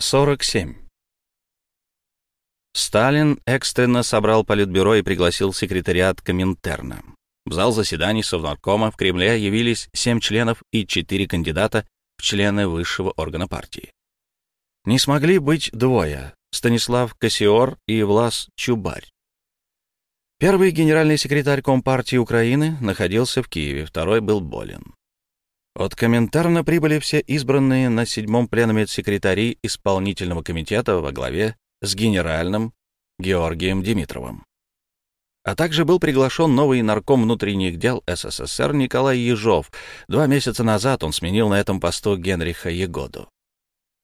47. Сталин экстренно собрал политбюро и пригласил секретариат Коминтерна. В зал заседаний Совнаркома в Кремле явились семь членов и четыре кандидата в члены высшего органа партии. Не смогли быть двое — Станислав Кассиор и Влас Чубарь. Первый генеральный секретарь Компартии Украины находился в Киеве, второй был болен. От Коминтерна прибыли все избранные на седьмом пленуме секретари исполнительного комитета во главе с генеральным Георгием Димитровым. А также был приглашен новый нарком внутренних дел СССР Николай Ежов. Два месяца назад он сменил на этом посту Генриха Егоду.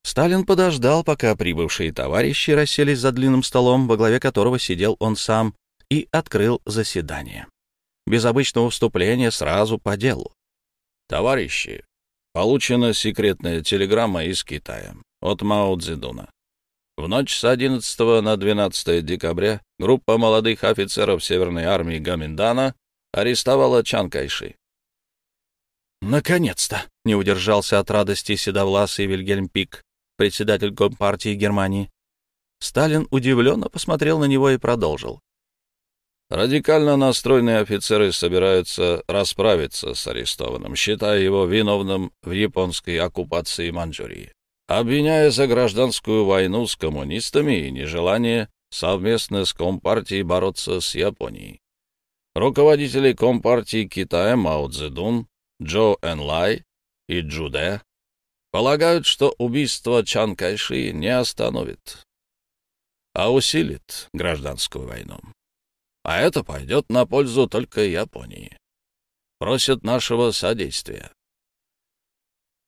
Сталин подождал, пока прибывшие товарищи расселись за длинным столом, во главе которого сидел он сам, и открыл заседание. Без обычного вступления сразу по делу. Товарищи, получена секретная телеграмма из Китая от Мао Цзэдуна. В ночь с 11 на 12 декабря группа молодых офицеров Северной армии Гаминдана арестовала Чан Кайши. «Наконец-то!» — не удержался от радости седовласый Вильгельм Пик, председатель Компартии Германии. Сталин удивленно посмотрел на него и продолжил. Радикально настроенные офицеры собираются расправиться с арестованным, считая его виновным в японской оккупации Маньчжурии, обвиняя за гражданскую войну с коммунистами и нежелание совместно с Компартией бороться с Японией. Руководители Компартии Китая Мао Цзэдун, Джо Энлай и Джуде полагают, что убийство Чан Кайши не остановит, а усилит гражданскую войну а это пойдет на пользу только Японии. Просят нашего содействия.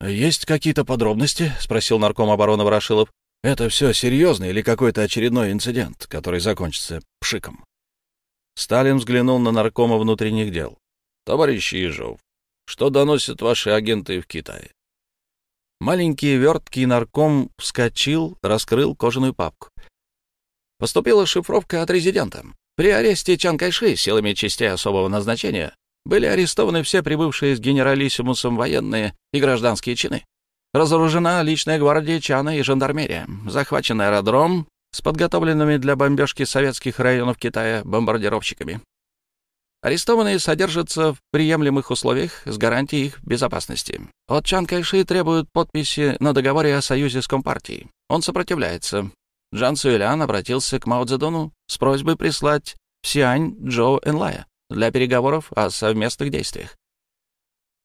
«Есть какие-то подробности?» — спросил нарком обороны Ворошилов. «Это все серьезно или какой-то очередной инцидент, который закончится пшиком?» Сталин взглянул на наркома внутренних дел. «Товарищ Ежов, что доносят ваши агенты в Китае?» Маленький верткий нарком вскочил, раскрыл кожаную папку. Поступила шифровка от резидента. При аресте Чан Кайши силами частей особого назначения были арестованы все прибывшие с генералиссимусом военные и гражданские чины. Разоружена личная гвардия Чана и жандармерия. Захвачен аэродром с подготовленными для бомбежки советских районов Китая бомбардировщиками. Арестованные содержатся в приемлемых условиях с гарантией их безопасности. От Чан Кайши требуют подписи на договоре о союзе с Компартией. Он сопротивляется. Джан Суэлян обратился к Мао Цзэдуну с просьбой прислать в Сиань Джоу Энлая для переговоров о совместных действиях.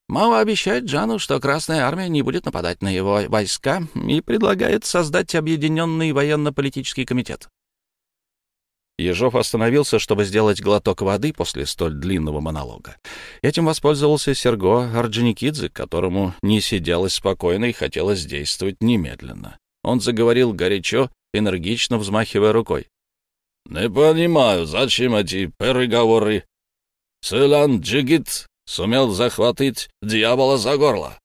Мао обещает Джану, что Красная Армия не будет нападать на его войска и предлагает создать объединенный военно-политический комитет. Ежов остановился, чтобы сделать глоток воды после столь длинного монолога. Этим воспользовался Серго Орджоникидзе, которому не сиделось спокойно и хотелось действовать немедленно. Он заговорил горячо энергично взмахивая рукой. «Не понимаю, зачем эти переговоры? Сэлан Джигит сумел захватить дьявола за горло.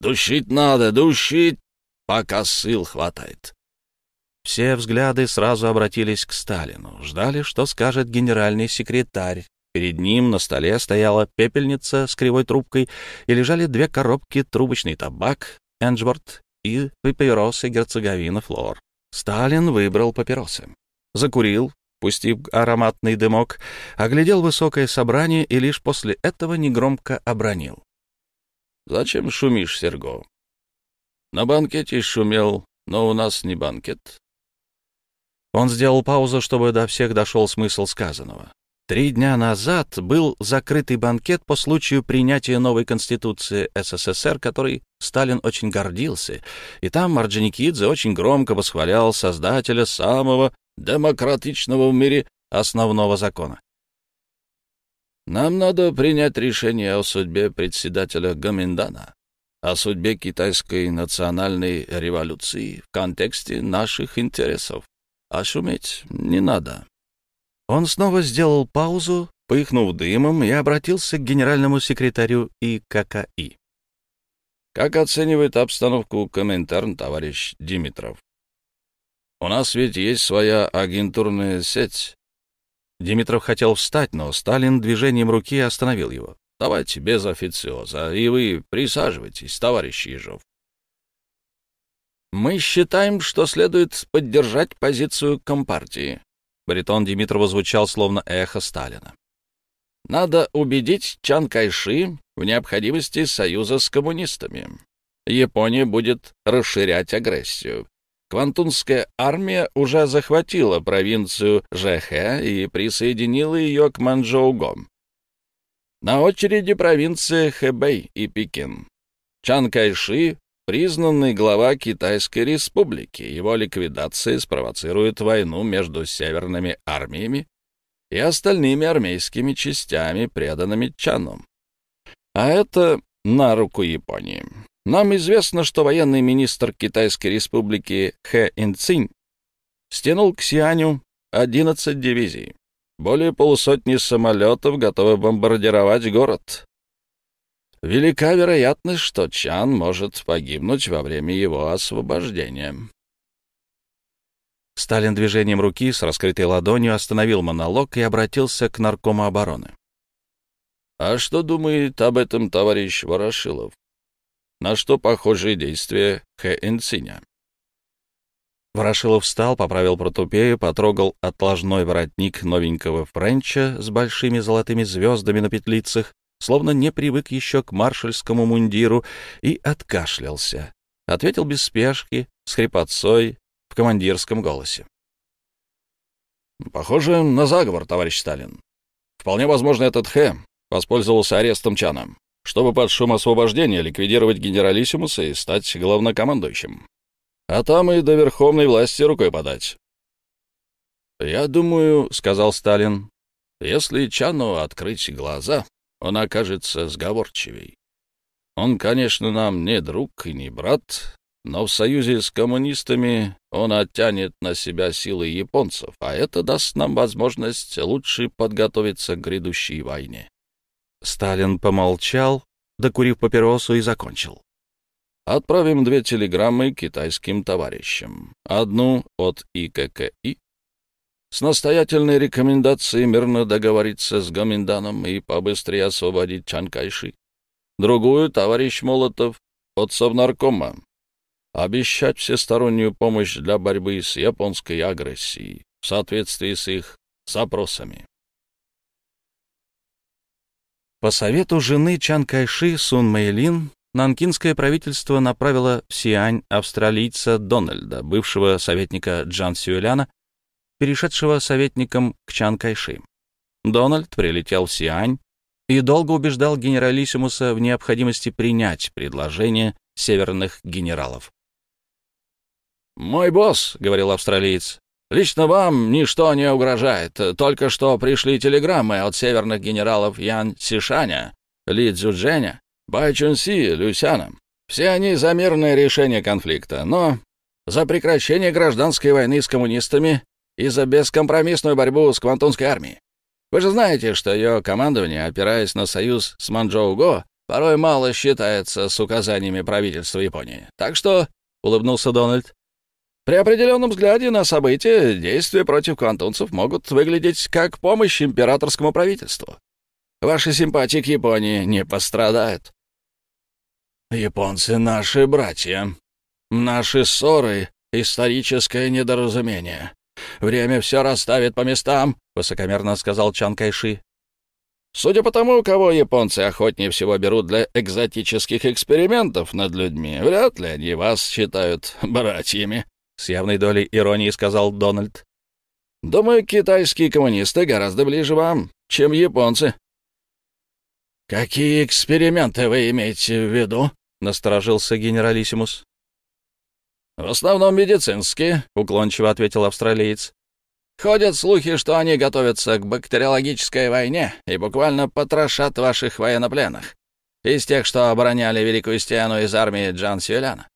Душить надо, душить, пока сил хватает». Все взгляды сразу обратились к Сталину, ждали, что скажет генеральный секретарь. Перед ним на столе стояла пепельница с кривой трубкой и лежали две коробки трубочный табак, Энджворт и папиросы герцоговина Флор. Сталин выбрал папиросы. Закурил, пустив ароматный дымок, оглядел высокое собрание и лишь после этого негромко обронил. «Зачем шумишь, Серго? На банкете шумел, но у нас не банкет». Он сделал паузу, чтобы до всех дошел смысл сказанного. Три дня назад был закрытый банкет по случаю принятия новой Конституции СССР, которой Сталин очень гордился, и там Орджоникидзе очень громко восхвалял создателя самого демократичного в мире основного закона. Нам надо принять решение о судьбе председателя Гаминдана, о судьбе китайской национальной революции в контексте наших интересов. А шуметь не надо. Он снова сделал паузу, пыхнув дымом, и обратился к генеральному секретарю ИККИ. «Как оценивает обстановку Коминтерн товарищ Димитров? У нас ведь есть своя агентурная сеть». Димитров хотел встать, но Сталин движением руки остановил его. «Давайте без официоза, и вы присаживайтесь, товарищ Ежов». Мы считаем, что следует поддержать позицию Компартии. Баритон Димитрова звучал словно эхо Сталина. Надо убедить Чан Кайши в необходимости союза с коммунистами. Япония будет расширять агрессию. Квантунская армия уже захватила провинцию Жэхэ и присоединила ее к Манчжоуго. На очереди провинции Хэбэй и Пекин. Чан Кайши — признанный глава Китайской республики. Его ликвидация спровоцирует войну между северными армиями и остальными армейскими частями, преданными Чаном. А это на руку Японии. Нам известно, что военный министр Китайской республики Хэ Инцинь стянул к Сианю 11 дивизий. Более полусотни самолетов готовы бомбардировать город. Велика вероятность, что Чан может погибнуть во время его освобождения. Сталин движением руки с раскрытой ладонью остановил монолог и обратился к наркому обороны. «А что думает об этом товарищ Ворошилов? На что похожие действия Хэ Энциня?» Ворошилов встал, поправил протупею, потрогал отложной воротник новенького френча с большими золотыми звездами на петлицах, словно не привык еще к маршальскому мундиру, и откашлялся. Ответил без спешки, с хрипотцой, в командирском голосе. «Похоже на заговор, товарищ Сталин. Вполне возможно, этот Хэ воспользовался арестом Чана, чтобы под шум освобождения ликвидировать генералиссимуса и стать главнокомандующим а там и до верховной власти рукой подать. «Я думаю», — сказал Сталин, — «если Чану открыть глаза, он окажется сговорчивей. Он, конечно, нам не друг и не брат, но в союзе с коммунистами он оттянет на себя силы японцев, а это даст нам возможность лучше подготовиться к грядущей войне». Сталин помолчал, докурив папиросу, и закончил. Отправим две телеграммы китайским товарищам. Одну от ИККИ с настоятельной рекомендацией мирно договориться с Гоминданом и побыстрее освободить Чан Кайши. Другую, товарищ Молотов, от Совнаркома. Обещать всестороннюю помощь для борьбы с японской агрессией в соответствии с их запросами. По совету жены Чан Кайши Сун Мэйлин нанкинское правительство направило в Сиань австралийца Дональда, бывшего советника Джан Сюэляна, перешедшего советником к Чан Кайши. Дональд прилетел в Сиань и долго убеждал генералиссимуса в необходимости принять предложение северных генералов. «Мой босс», — говорил австралиец, — «лично вам ничто не угрожает. Только что пришли телеграммы от северных генералов Ян Сишаня, Ли Цзюджэня Бай Чунси, Люсяна. Все они за мирное решение конфликта, но за прекращение гражданской войны с коммунистами и за бескомпромиссную борьбу с Квантунской армией. Вы же знаете, что ее командование, опираясь на союз с Манчжоу-Го, порой мало считается с указаниями правительства Японии. Так что, — улыбнулся Дональд, — при определенном взгляде на события действия против квантунцев могут выглядеть как помощь императорскому правительству. Ваши симпатии к Японии не пострадают. Японцы — наши братья. Наши ссоры — историческое недоразумение. Время все расставит по местам, — высокомерно сказал Чан Кайши. Судя по тому, кого японцы охотнее всего берут для экзотических экспериментов над людьми, вряд ли они вас считают братьями, — с явной долей иронии сказал Дональд. Думаю, китайские коммунисты гораздо ближе вам, чем японцы. «Какие эксперименты вы имеете в виду?» — насторожился генералиссимус. «В основном медицинские», — уклончиво ответил австралиец. «Ходят слухи, что они готовятся к бактериологической войне и буквально потрошат ваших военнопленных, из тех, что обороняли Великую Стену из армии Джан Сюэляна.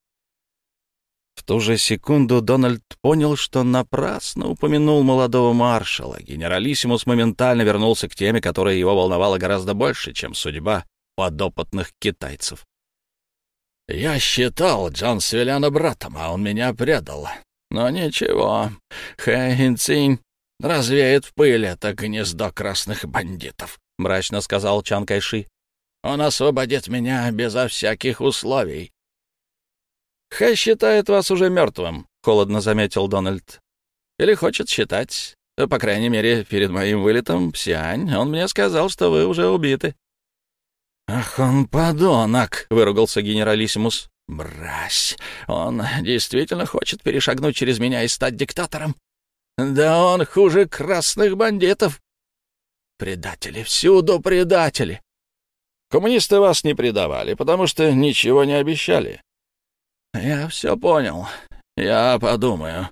В ту же секунду Дональд понял, что напрасно упомянул молодого маршала. Генералиссимус моментально вернулся к теме, которая его волновала гораздо больше, чем судьба подопытных китайцев. «Я считал Джон Свеляна братом, а он меня предал. Но ничего, Хэ развеет в пыль это гнездо красных бандитов», — мрачно сказал Чан Кайши. «Он освободит меня безо всяких условий. Хэ считает вас уже мертвым, — холодно заметил Дональд. Или хочет считать. По крайней мере, перед моим вылетом в Сиань он мне сказал, что вы уже убиты. «Ах, он подонок!» — выругался генералиссимус. «Мразь! Он действительно хочет перешагнуть через меня и стать диктатором? Да он хуже красных бандитов! Предатели, всюду предатели! Коммунисты вас не предавали, потому что ничего не обещали. Я все понял. Я подумаю».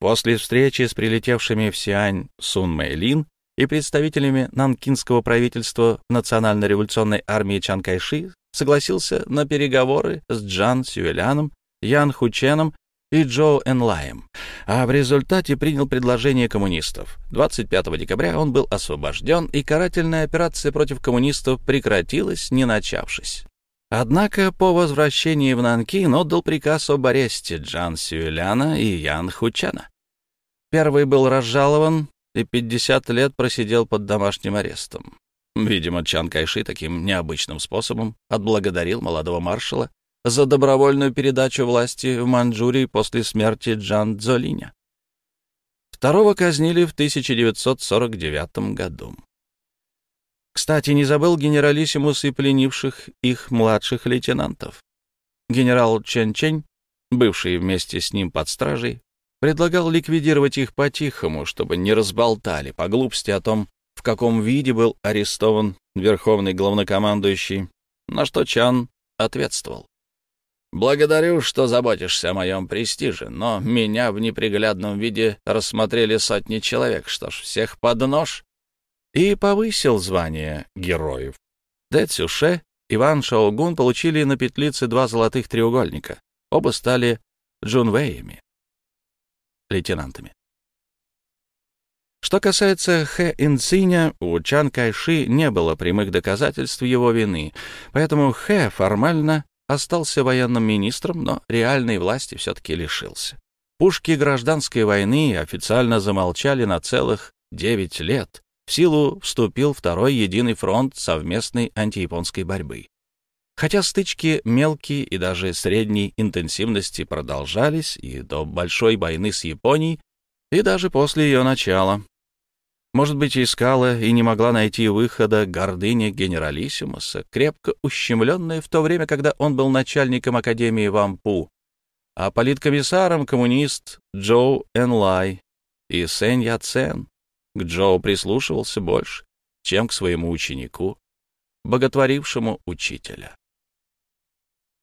После встречи с прилетевшими в Сиань Сун Мэйлин и представителями нанкинского правительства Национально-революционной армии Чан Кайши согласился на переговоры с Джан Сюэляном, Ян Хученом и Джоу Энлаем, а в результате принял предложение коммунистов. 25 декабря он был освобожден, и карательная операция против коммунистов прекратилась, не начавшись. Однако по возвращении в Нанкин отдал приказ об аресте Джан Сюэляна и Ян Хучена. Первый был разжалован и 50 лет просидел под домашним арестом. Видимо, Чан Кайши таким необычным способом отблагодарил молодого маршала за добровольную передачу власти в Манчжурии после смерти Джан Цзолиня. Второго казнили в 1949 году. Кстати, не забыл генералиссимус и пленивших их младших лейтенантов. Генерал Чен Чень, бывший вместе с ним под стражей, предлагал ликвидировать их по-тихому, чтобы не разболтали по глупости о том, в каком виде был арестован верховный главнокомандующий, на что Чан ответствовал. «Благодарю, что заботишься о моем престиже, но меня в неприглядном виде рассмотрели сотни человек, что ж, всех под нож». И повысил звание героев. Дэ Цюше, Иван Шаогун получили на петлице два золотых треугольника. Оба стали джунвеями, лейтенантами. Что касается Хэ Инциня, у Чан Кайши не было прямых доказательств его вины, поэтому Хэ формально остался военным министром, но реальной власти все-таки лишился. Пушки гражданской войны официально замолчали на целых девять лет. В силу вступил Второй Единый фронт совместной антияпонской борьбы. Хотя стычки мелкие и даже средней интенсивности продолжались и до Большой войны с Японией, и даже после ее начала. Может быть, искала и не могла найти выхода гордыня генералиссимуса, крепко ущемленная в то время, когда он был начальником Академии Вампу, а политкомиссаром коммунист Джоу Энлай и Сэнь Яцен. К Джоу прислушивался больше, чем к своему ученику, боготворившему учителя.